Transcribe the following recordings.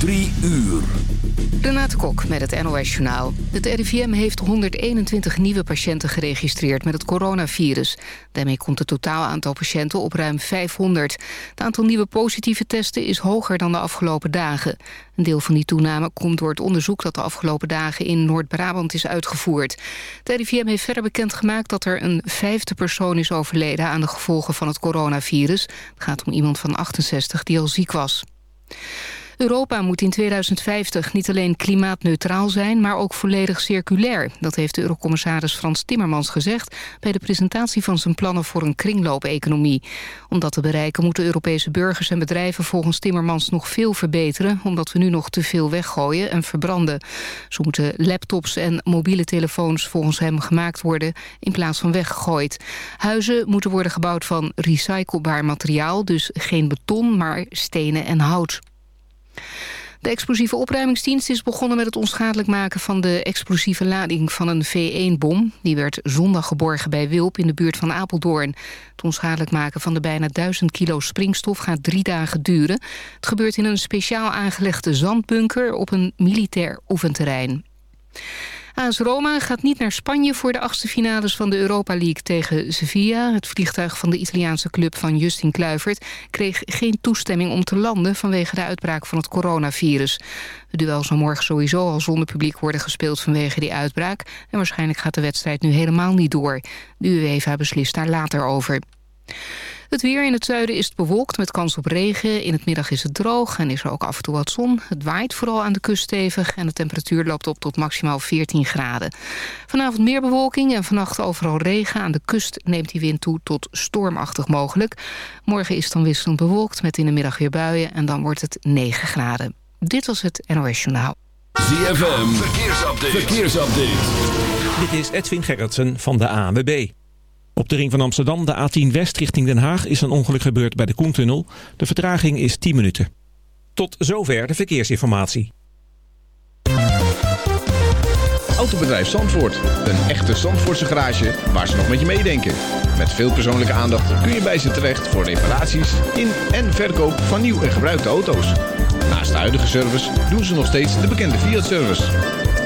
Drie uur. Renate Kok met het NOS Journaal. Het RIVM heeft 121 nieuwe patiënten geregistreerd met het coronavirus. Daarmee komt het totaal aantal patiënten op ruim 500. Het aantal nieuwe positieve testen is hoger dan de afgelopen dagen. Een deel van die toename komt door het onderzoek dat de afgelopen dagen in Noord-Brabant is uitgevoerd. Het RIVM heeft verder bekendgemaakt dat er een vijfde persoon is overleden aan de gevolgen van het coronavirus. Het gaat om iemand van 68 die al ziek was. Europa moet in 2050 niet alleen klimaatneutraal zijn... maar ook volledig circulair. Dat heeft de eurocommissaris Frans Timmermans gezegd... bij de presentatie van zijn plannen voor een kringloopeconomie. Om dat te bereiken moeten Europese burgers en bedrijven... volgens Timmermans nog veel verbeteren... omdat we nu nog te veel weggooien en verbranden. Zo moeten laptops en mobiele telefoons volgens hem gemaakt worden... in plaats van weggegooid. Huizen moeten worden gebouwd van recyclebaar materiaal... dus geen beton, maar stenen en hout. De explosieve opruimingsdienst is begonnen met het onschadelijk maken van de explosieve lading van een V1-bom. Die werd zondag geborgen bij Wilp in de buurt van Apeldoorn. Het onschadelijk maken van de bijna 1000 kilo springstof gaat drie dagen duren. Het gebeurt in een speciaal aangelegde zandbunker op een militair oefenterrein. AS Roma gaat niet naar Spanje voor de achtste finales van de Europa League tegen Sevilla. Het vliegtuig van de Italiaanse club van Justin Kluivert kreeg geen toestemming om te landen vanwege de uitbraak van het coronavirus. Het duel zal morgen sowieso al zonder publiek worden gespeeld vanwege die uitbraak. En waarschijnlijk gaat de wedstrijd nu helemaal niet door. De UEFA beslist daar later over. Het weer in het zuiden is bewolkt met kans op regen. In het middag is het droog en is er ook af en toe wat zon. Het waait vooral aan de kust stevig en de temperatuur loopt op tot maximaal 14 graden. Vanavond meer bewolking en vannacht overal regen. Aan de kust neemt die wind toe tot stormachtig mogelijk. Morgen is het dan wisselend bewolkt met in de middag weer buien en dan wordt het 9 graden. Dit was het NOS Journaal. ZFM, verkeersupdate. verkeersupdate. Dit is Edwin Gerritsen van de ANWB. Op de ring van Amsterdam, de A10 West richting Den Haag, is een ongeluk gebeurd bij de Koentunnel. De vertraging is 10 minuten. Tot zover de verkeersinformatie. Autobedrijf Zandvoort. Een echte Zandvoortse garage waar ze nog met je meedenken. Met veel persoonlijke aandacht kun je bij ze terecht voor reparaties in en verkoop van nieuw en gebruikte auto's. Naast de huidige service doen ze nog steeds de bekende Fiat-service.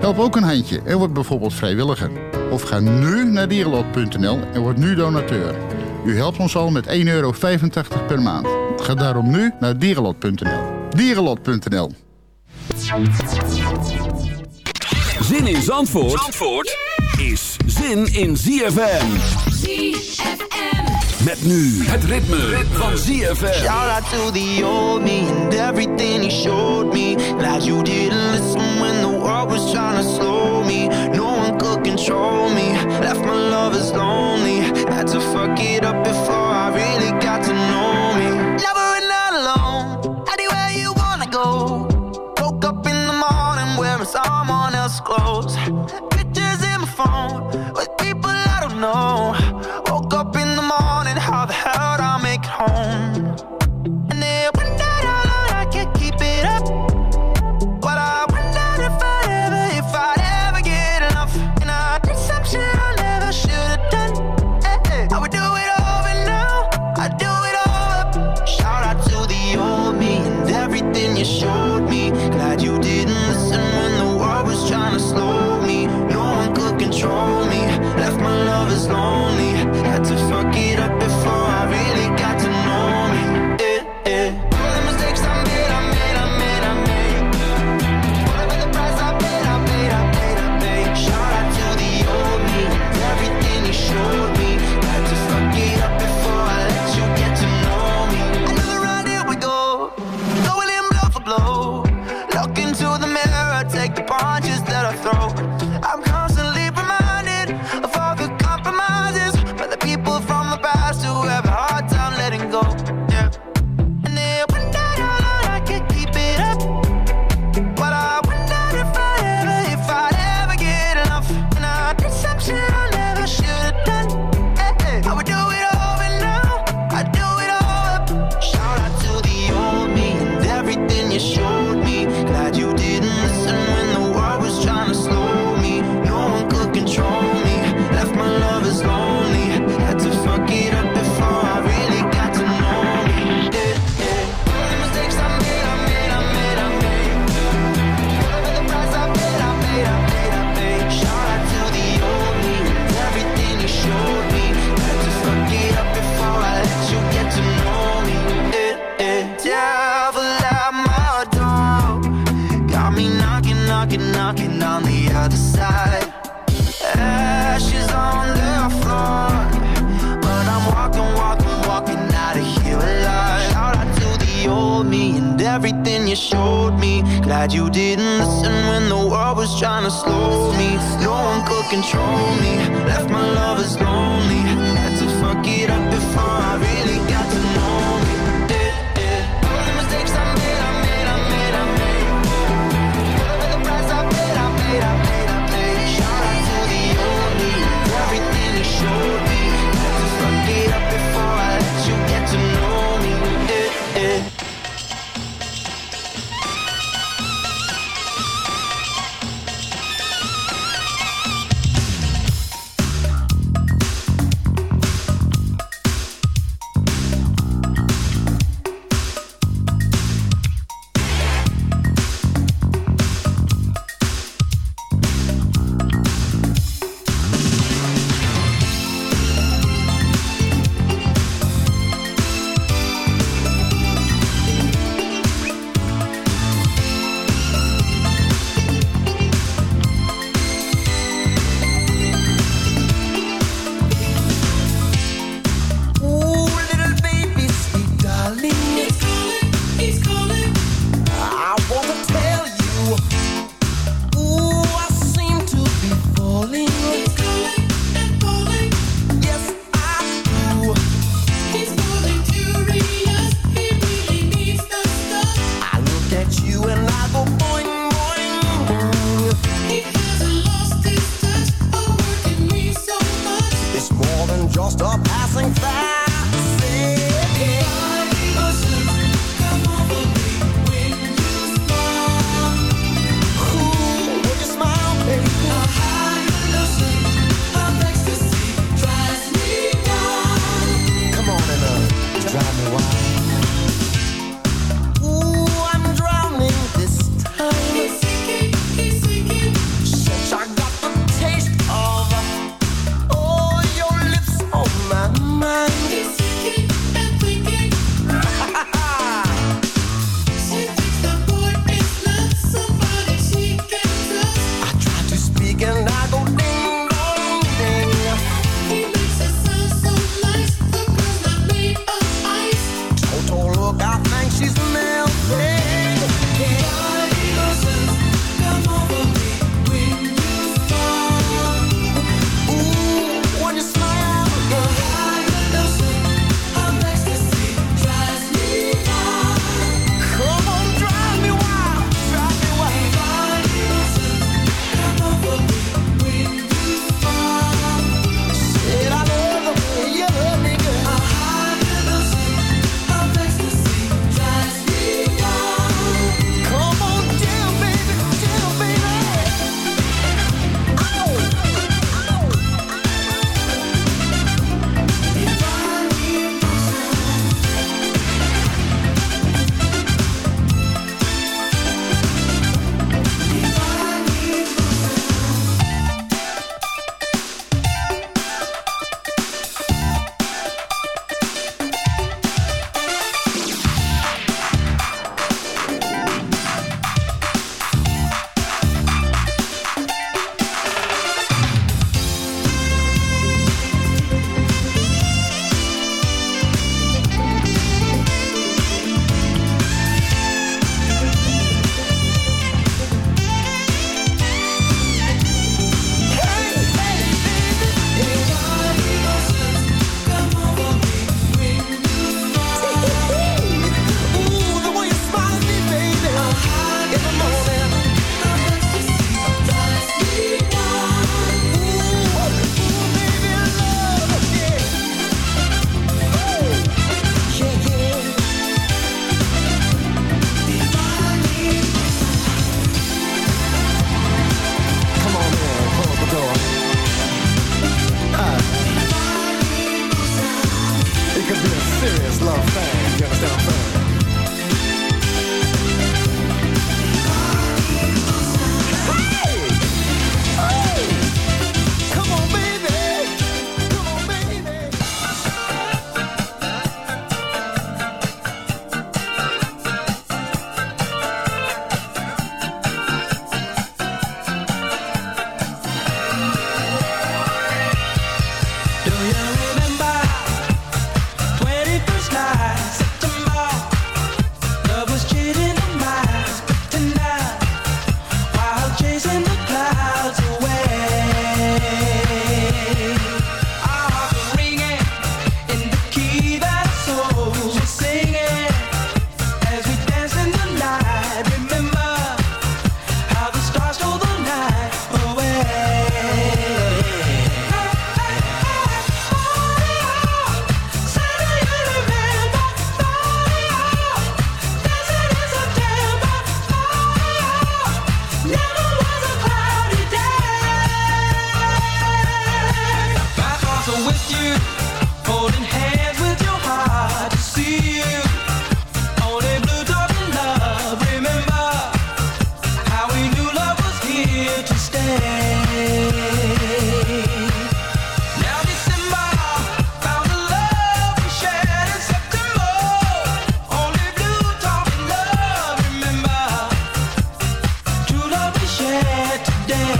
Help ook een handje en word bijvoorbeeld vrijwilliger. Of ga nu naar dierenlot.nl en word nu donateur. U helpt ons al met 1,85 euro per maand. Ga daarom nu naar dierenlot.nl. Dierenlot.nl Zin in Zandvoort, Zandvoort is zin in ZFM. ZFM. Met nu het ritme, van ZFM. Shout out to the old me and everything he showed me. Glad you didn't listen when the world was trying to slow me. No one could control me. Left my lovers lonely. Had to fuck it up before I really got to know me. Never and not alone. Anywhere you wanna go. Woke up in the morning wearing someone else's clothes. Pictures in my phone with people I don't know.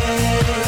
Yeah.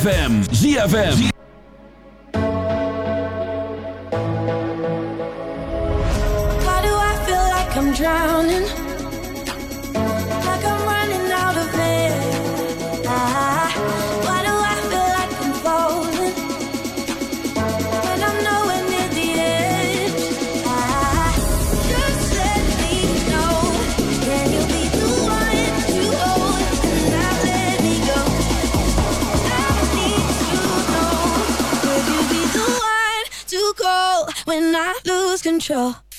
ZFM. ZFM. Control?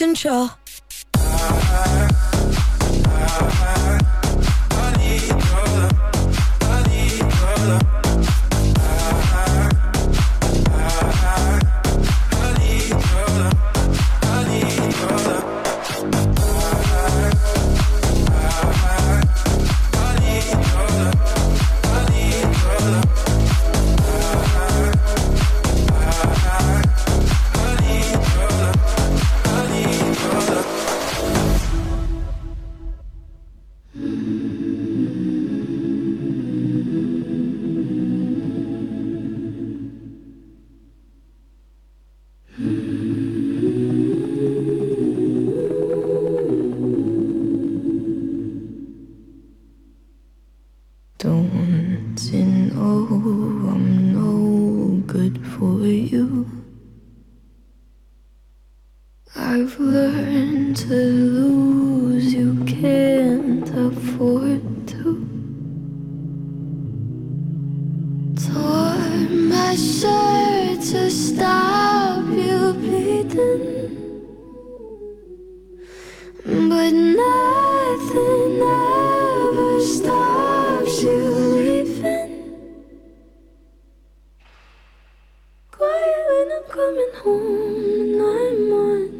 Control? Coming home and I'm on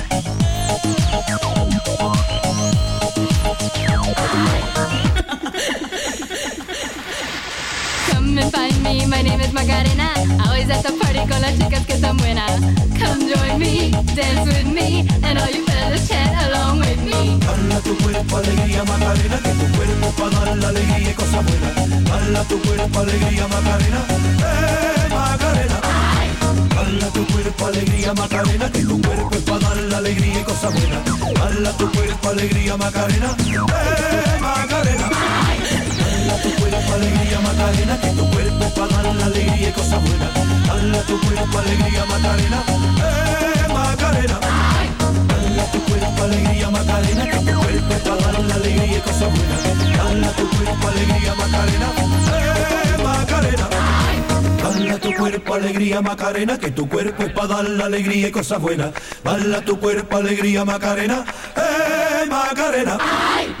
is Macarena. Always at the party con las chicas que están buenas. Come join me, dance with me, and all you fellas chat along with me. Dala tu cuerpo alegría Macarena, que tu cuerpo para dar la alegría y cosas buenas. Dala tu cuerpo alegría Macarena, eh Macarena. Dala tu cuerpo alegría Macarena, que tu cuerpo es para dar la alegría y cosas buenas. Dala tu cuerpo alegría Macarena, eh Macarena. Alegría Macarena, que tu cuerpo es para dar la alegría y cosas buenas. Dala tu cuerpo alegría Macarena, eh Macarena. Dala tu cuerpo alegría Macarena, que tu cuerpo para dar la alegría y cosas buenas. Dala tu cuerpo alegría Macarena, eh Macarena. Dala tu cuerpo alegría Macarena, que tu cuerpo es para dar la alegría y cosas buenas. Dala tu cuerpo alegría Macarena, eh Macarena. What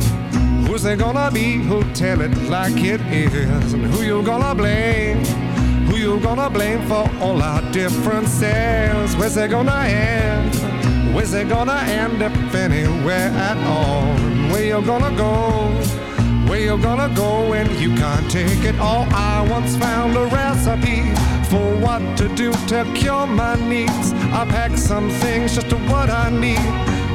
Who's it gonna be who'll tell it like it is? And who you gonna blame? Who you gonna blame for all our differences? Where's it gonna end? Where's it gonna end if anywhere at all? And where you gonna go? Where you gonna go when you can't take it all? I once found a recipe for what to do to cure my needs. I packed some things just to what I need.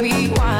we want.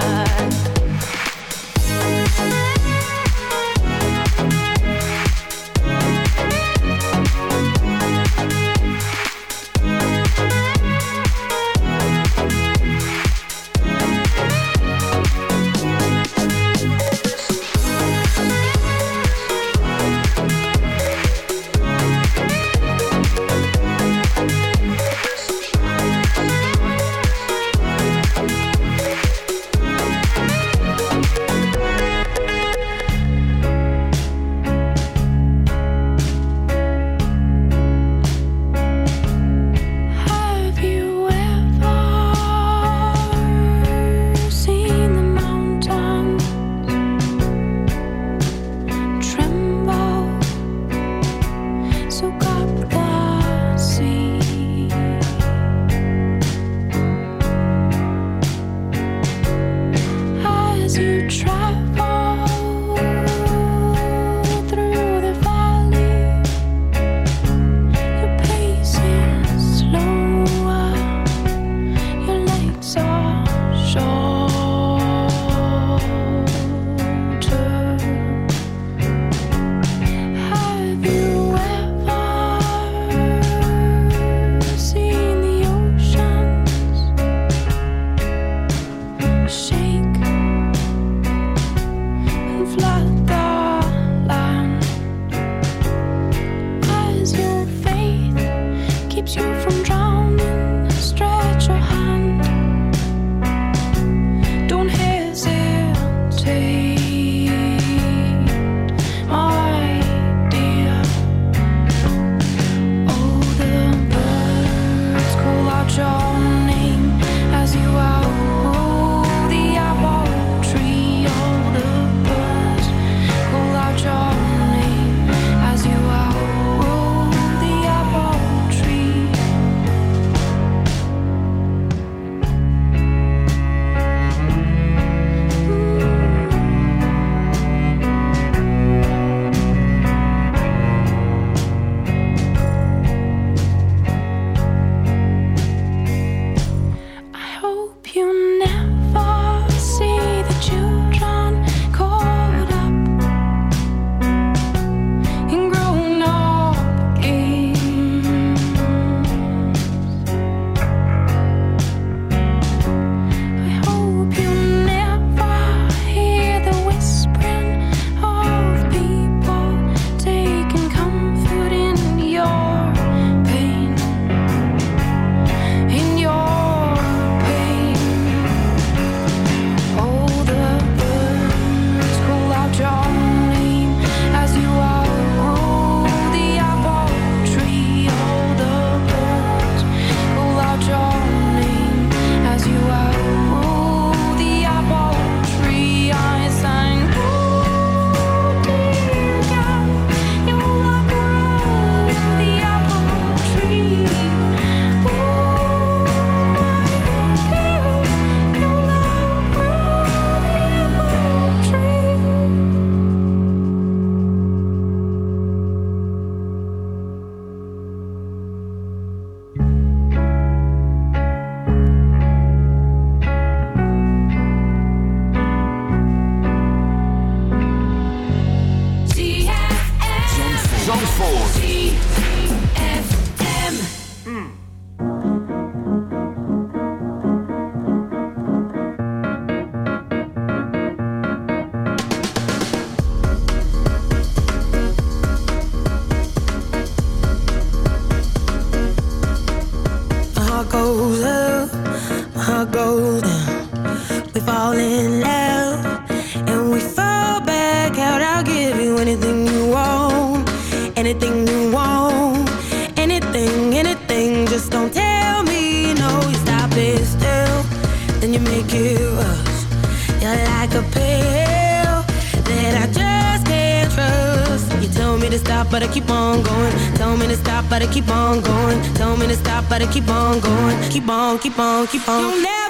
Like a pill that I just can't trust. You tell me to stop, but I keep on going. Tell me to stop, but I keep on going. Tell me to stop, but I keep on going. Keep on, keep on, keep on. You'll never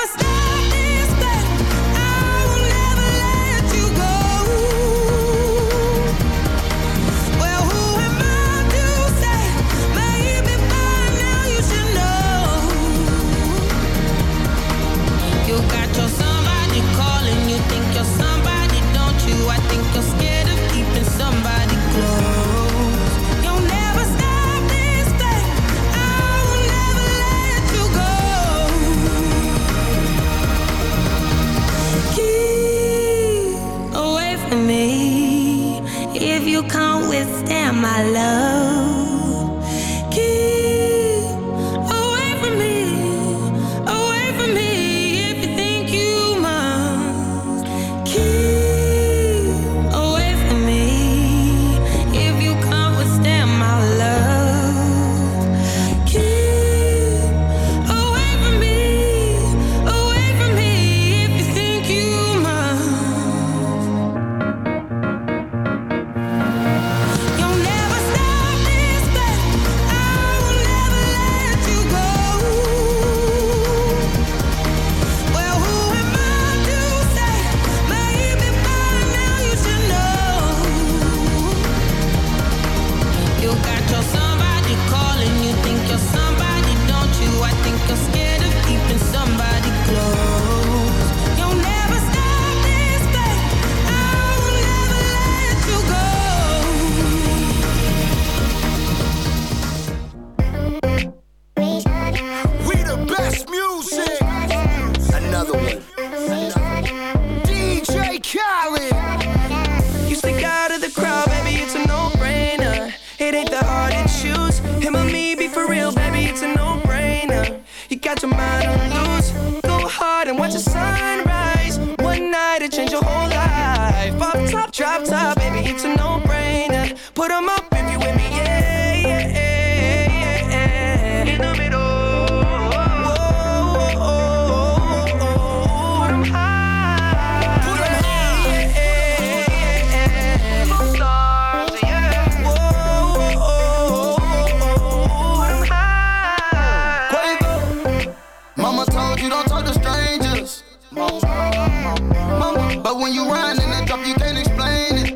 my love. But when you run in that drop, you can't explain it.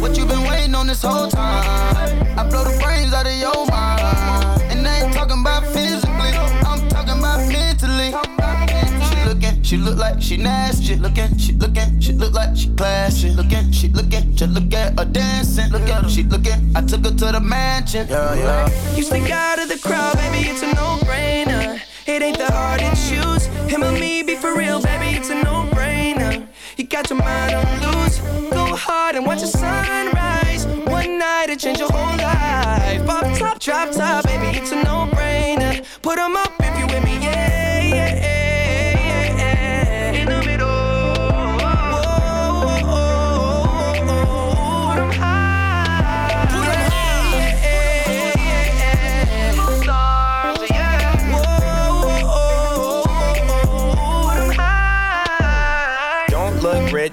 What you been waiting on this whole time? I blow the brains out of your mind. And I ain't talking about physically, I'm talking about mentally. She looking, she look like she nasty. Looking, she looking, she look like she classy. Looking, she looking, just look at her dancing. Look at her, she looking. I took her to the mansion. Yeah, yeah. You stick out of the crowd, baby, it's a no-brainer. It ain't that hard to choose. Him or me, be for real, baby, it's a no-brainer. You got your mind on loose. Go hard and watch the sunrise. One night, it change your whole life. Off top, drop top, baby, it's a no-brainer. Put 'em up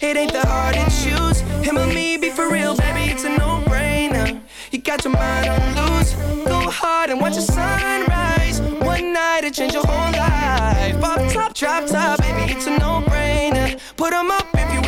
It ain't that hard to choose. Him or me, be for real, baby, it's a no-brainer. You got your mind on loose. Go hard and watch the sunrise. One night to change your whole life. Pop top, drop top, baby, it's a no-brainer. Put 'em up if you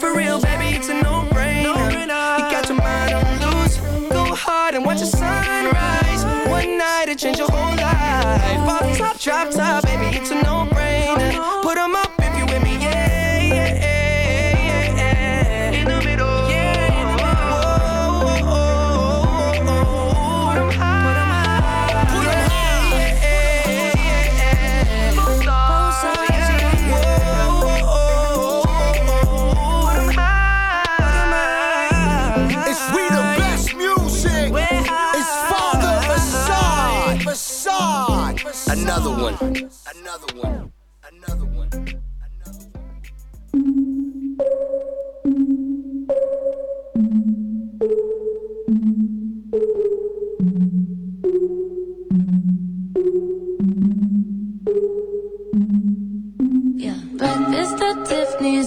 For real, baby, it's a no-brainer. You got your mind on loose. Go hard and watch the sunrise. One night it changed your whole life. Pop top, drop top,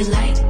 You like